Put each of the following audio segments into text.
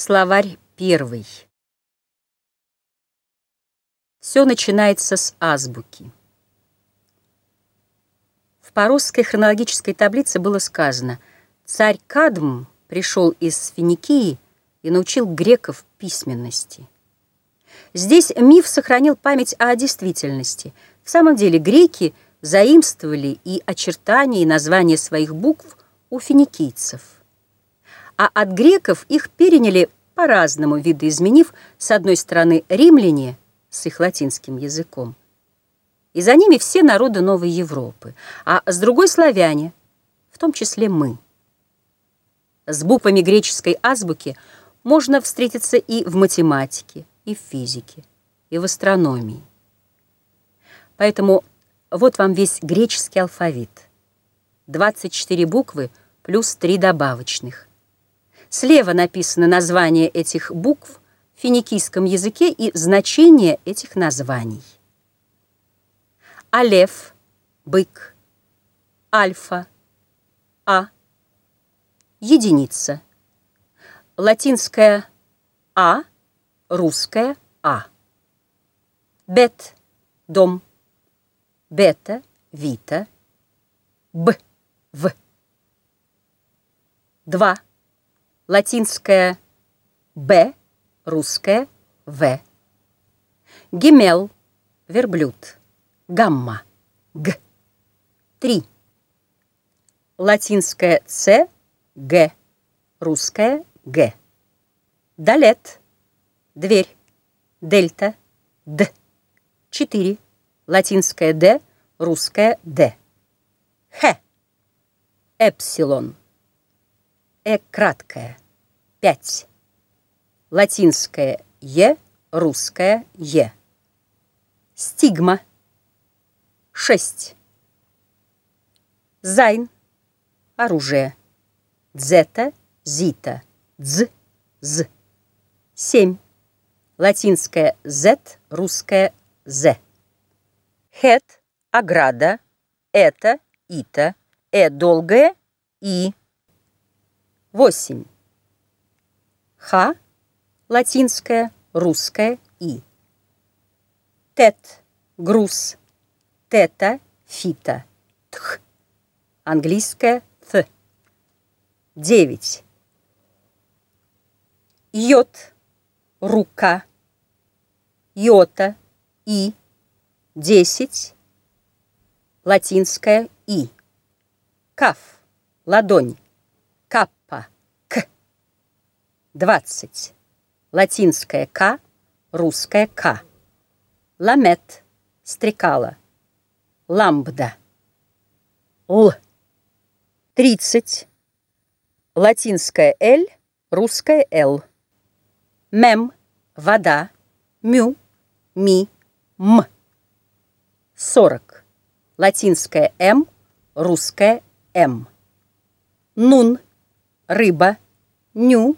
Словарь первый. Все начинается с азбуки. В порусской хронологической таблице было сказано «Царь Кадм пришел из Финикии и научил греков письменности». Здесь миф сохранил память о действительности. В самом деле греки заимствовали и очертания, и названия своих букв у финикийцев – а от греков их переняли по-разному, видоизменив, с одной стороны, римляне с их латинским языком, и за ними все народы Новой Европы, а с другой — славяне, в том числе мы. С буквами греческой азбуки можно встретиться и в математике, и в физике, и в астрономии. Поэтому вот вам весь греческий алфавит. 24 буквы плюс 3 добавочных. Слева написано название этих букв в финикийском языке и значение этих названий. Алеф, бык, альфа, а, единица. Латинская а, русская а. Бет, дом, бета, вита, б, в. Два латинское «б», русское «в». Гемел, верблюд, гамма, г. Три. Латинское «ц», «г», русское «г». Далет, дверь, дельта, д. Четыре. Латинское «д», русское «д». Х. Эпсилон. Э краткое. Пять. Латинское Е, русское Е. Стигма. Шесть. Зайн. Оружие. Дзета, зита, дз, з. Семь. Латинское Z, русское З. Хет, ограда, это, ита, э долгое, и. 8. Х, латинское, русское И. Тет, груз, тета, фита, тх, английское th. 9. Йод, рука, йота, и, 10. Латинское И. Каф, ладонь. 20. Латинское «к», русское «к». Ламет, стрекала. Ламбда. Л. 30. Латинское «л», русское «л». Мем, вода. Мю, ми, м. 40. Латинское «м», русское «м». Нун, рыба. Ню,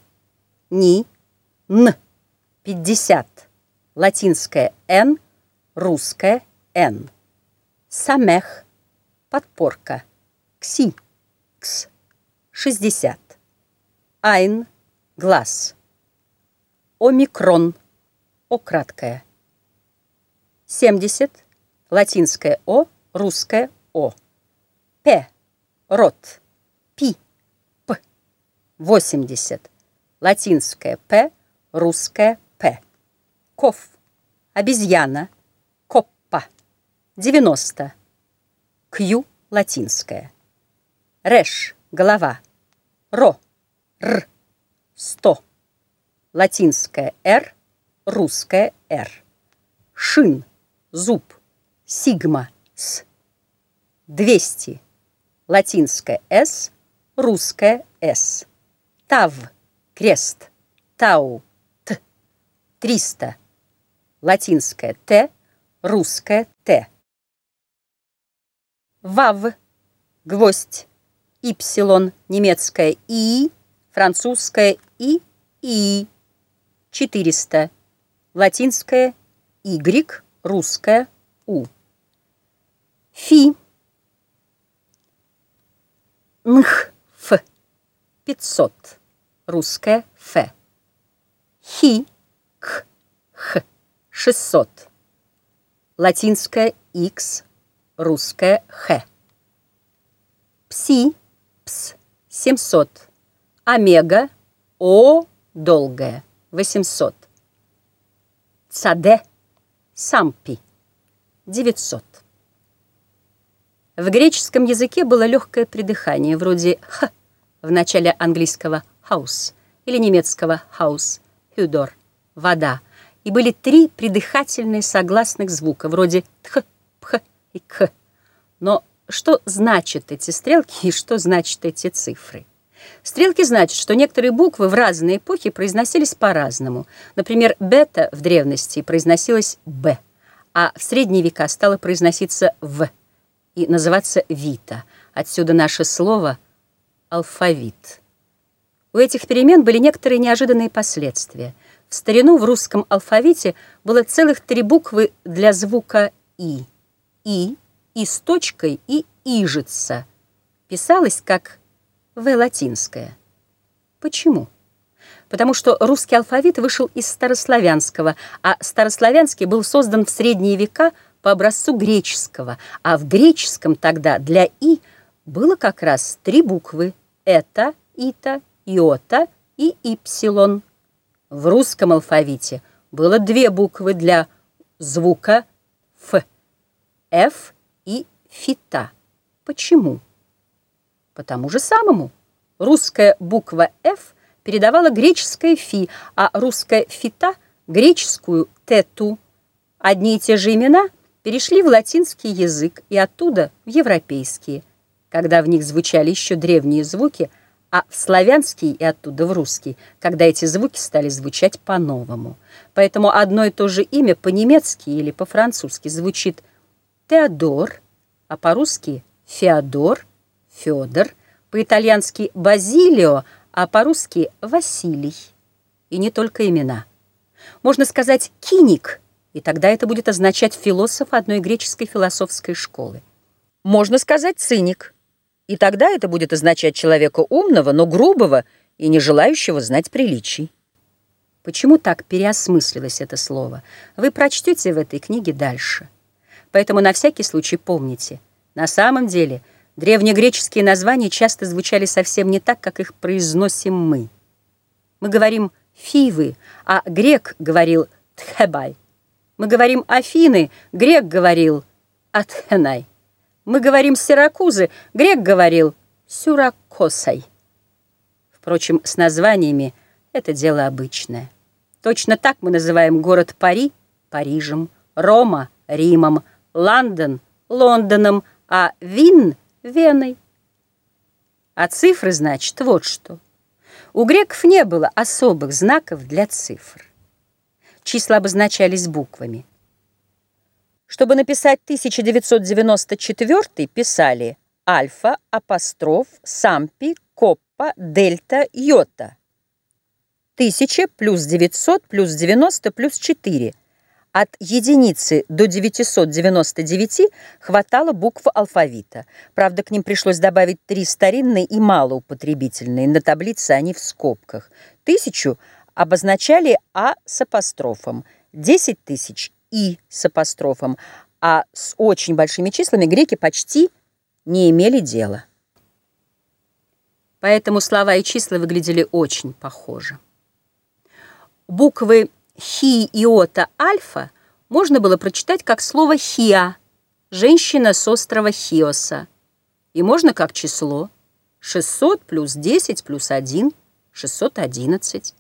ни, н. 50. Латинское «н», русское «н». Самех, подпорка. Кси, кс. 60. Айн, глаз. Омикрон, о краткое. 70. Латинское «о», русское «о». П, рот. Пи, п. 80 латинское «п», русское «п». Ков, обезьяна, коппа, 90. Кью, латинское. Реш, голова. Ро, р, сто. Латинское «р», русское «р». Шин, зуб, сигма, с. 200. Латинское «с», русское «с». Тав, крест, тау, т, триста, латинское т, русское т. Вав, гвоздь, ипсилон, немецкое и, французское и, и, четыреста, латинское y, русское у. Фи, нх, ф, пятьсот русское «ф». Хи, К, Х, 600. Латинское X, русское Х. Пси, Пс, 700. Омега, О, долгое, 800. Цаде, Сампи, 900. В греческом языке было легкое придыхание, вроде «х» в начале английского «house» или немецкого «haus», «hüdor» — «вода», и были три придыхательные согласных звука, вроде «тх», «пх» и «к». Но что значат эти стрелки и что значат эти цифры? Стрелки значат, что некоторые буквы в разные эпохи произносились по-разному. Например, бета в древности произносилась «б», а в средние века стало произноситься «в» и называться Вита. Отсюда наше слово «алфавит». У этих перемен были некоторые неожиданные последствия. В старину в русском алфавите было целых три буквы для звука «и». «И», «и» с точкой и «ижица». Писалось как «в» латинское. Почему? Потому что русский алфавит вышел из старославянского, а старославянский был создан в средние века – по образцу греческого, а в греческом тогда для «и» было как раз три буквы «это», «ита», «иота» и «ипсилон». В русском алфавите было две буквы для звука «ф», «ф» и «фита». Почему? По тому же самому. Русская буква «ф» передавала греческое «фи», а русская «фита» — греческую «тету». Одни и те же имена — перешли в латинский язык и оттуда в европейские, когда в них звучали еще древние звуки, а в славянский и оттуда в русский, когда эти звуки стали звучать по-новому. Поэтому одно и то же имя по-немецки или по-французски звучит Теодор, а по-русски Феодор, Федор, по-итальянски Базилио, а по-русски Василий. И не только имена. Можно сказать «киник», и тогда это будет означать философ одной греческой философской школы. Можно сказать циник, и тогда это будет означать человека умного, но грубого и не желающего знать приличий. Почему так переосмыслилось это слово? Вы прочтете в этой книге дальше. Поэтому на всякий случай помните, на самом деле древнегреческие названия часто звучали совсем не так, как их произносим мы. Мы говорим «фивы», а грек говорил «тхебай». Мы говорим Афины, грек говорил Атхенай. Мы говорим Сиракузы, грек говорил Сюракосай. Впрочем, с названиями это дело обычное. Точно так мы называем город Пари Парижем, Рома Римом, Лондон Лондоном, а Вин Веной. А цифры, значит, вот что. У греков не было особых знаков для цифр числа обозначались буквами. Чтобы написать 1994 писали альфа, апостроф, сампи, коппа, дельта, йота. 1000 плюс 900 плюс 90 плюс 4. От единицы до 999 хватало букв алфавита. Правда, к ним пришлось добавить три старинные и малоупотребительные. На таблице они в скобках. Тысячу – обозначали А с апострофом, 10 тысяч И с апострофом, а с очень большими числами греки почти не имели дела. Поэтому слова и числа выглядели очень похоже. Буквы хи, иота, альфа можно было прочитать как слово хиа, женщина с острова Хиоса. И можно как число 600 плюс 10 плюс 1, 611.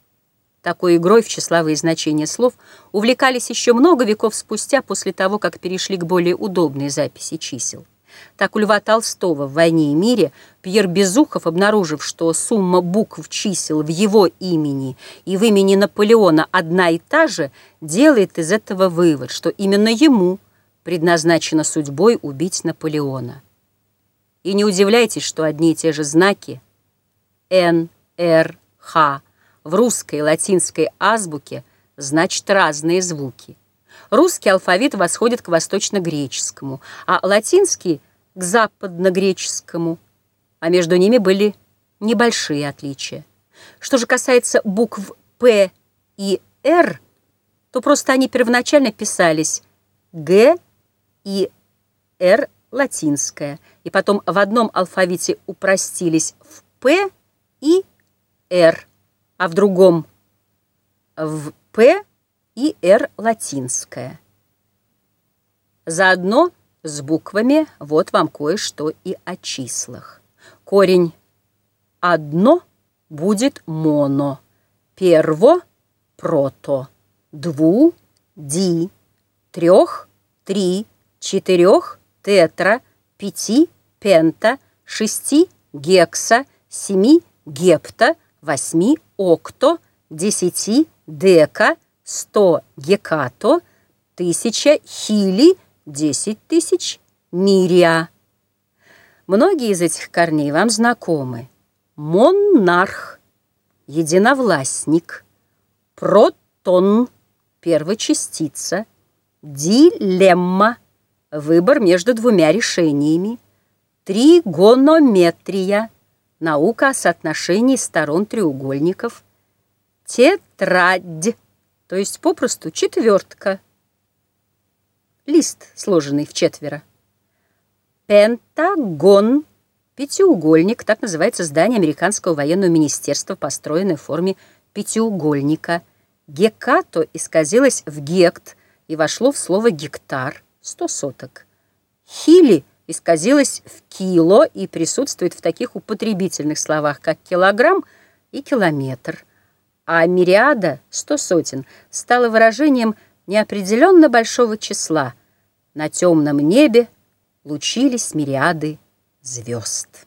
Такой игрой в числовые значения слов увлекались еще много веков спустя после того, как перешли к более удобной записи чисел. Так у Льва Толстого в «Войне и мире» Пьер Безухов, обнаружив, что сумма букв чисел в его имени и в имени Наполеона одна и та же, делает из этого вывод, что именно ему предназначено судьбой убить Наполеона. И не удивляйтесь, что одни и те же знаки «Н», «Р», «Х» в русской и латинской азбуке значат разные звуки. Русский алфавит восходит к восточно-греческому, а латинский — к западно-греческому, а между ними были небольшие отличия. Что же касается букв «П» и «р», то просто они первоначально писались «г» и «р» латинское, и потом в одном алфавите упростились в «п» и «р», а в другом в «п» и «р» латинское. Заодно с буквами вот вам кое-что и о числах. Корень «одно» будет «моно», «перво» — «прото», «дву» — «ди», «трех» — «три», «четырех» — «тетра», «пяти» — «пента», «шести» — «гекса», «семи» — «гепта», «восьми» — «окто», «десяти» — «дека», «сто» — «гекато», «тысяча» — «хили», «десять тысяч» — «мирия». Многие из этих корней вам знакомы. Монарх, единовластник, протон, первочастица, дилемма, выбор между двумя решениями, тригонометрия, наука о соотношении сторон треугольников, тетрадь, то есть попросту четвертка, лист, сложенный в четверо. Пентагон, пятиугольник, так называется здание американского военного министерства, построенное в форме пятиугольника. Гекато исказилось в гект и вошло в слово гектар, сто соток. Хили исказилось в кило и присутствует в таких употребительных словах, как килограмм и километр. А мириада, сто сотен, стало выражением неопределенно большого числа. На темном небе лучились мириады звезд.